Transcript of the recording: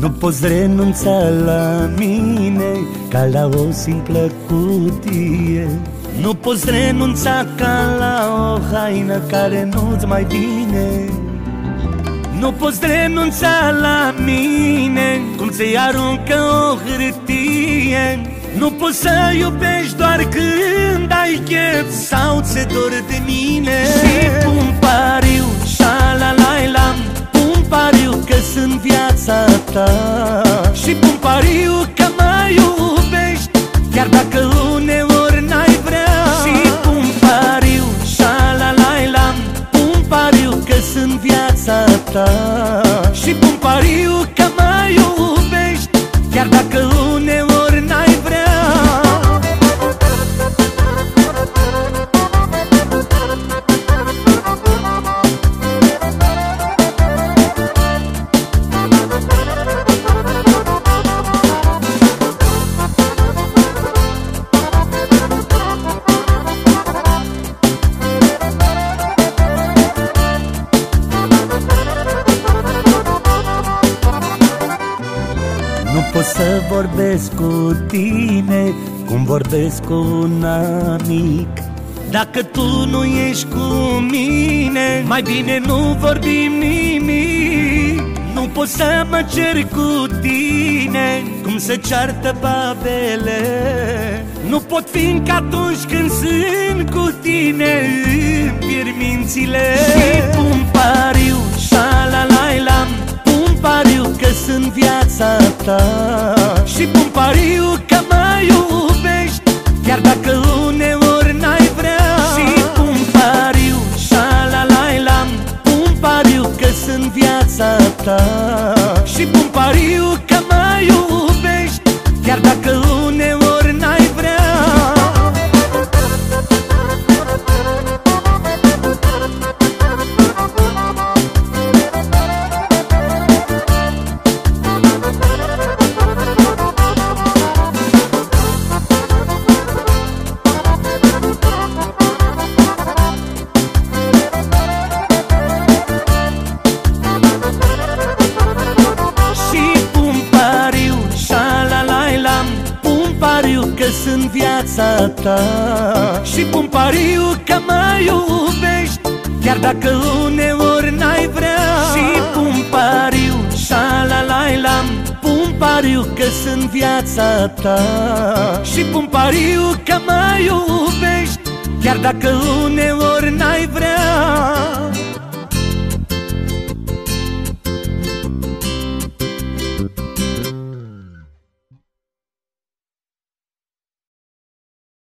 Nu poți renunța la mine Ca la o simplă cutie. Nu poți renunța ca la o haină Care nu-ți mai bine Nu poți renunța la mine Cum ți aruncă o hârtie. Nu poți să iubești doar când ai chef Sau ți dor de mine Și pun pariu că mă iubești Chiar dacă uneori n-ai vrea. Și pun pariu, șalalalailam Pun pariu că sunt viața ta. Și pun pariu că mă iubești Chiar dacă uneori Nu pot să vorbesc cu tine Cum vorbesc cu un amic. Dacă tu nu ești cu mine Mai bine nu vorbim nimic. Nu pot să mă cer cu tine Cum se ceartă babele. Nu pot fiindcă atunci când sunt cu tine Îmi pierd mințile viața ta. Și pun pariu că mă iubești Chiar dacă uneori n-ai vrea. Și pun pariu, șalalailam Pun pariu că sunt viața ta. Și pun pariu că mă iubești Chiar dacă uneori viața ta. Și pun pariu că mă iubești Chiar dacă uneori n-ai vrea. Și pun pariu, șalalailam Pun pariu că sunt viața ta. Și pun pariu că mă iubești Chiar dacă uneori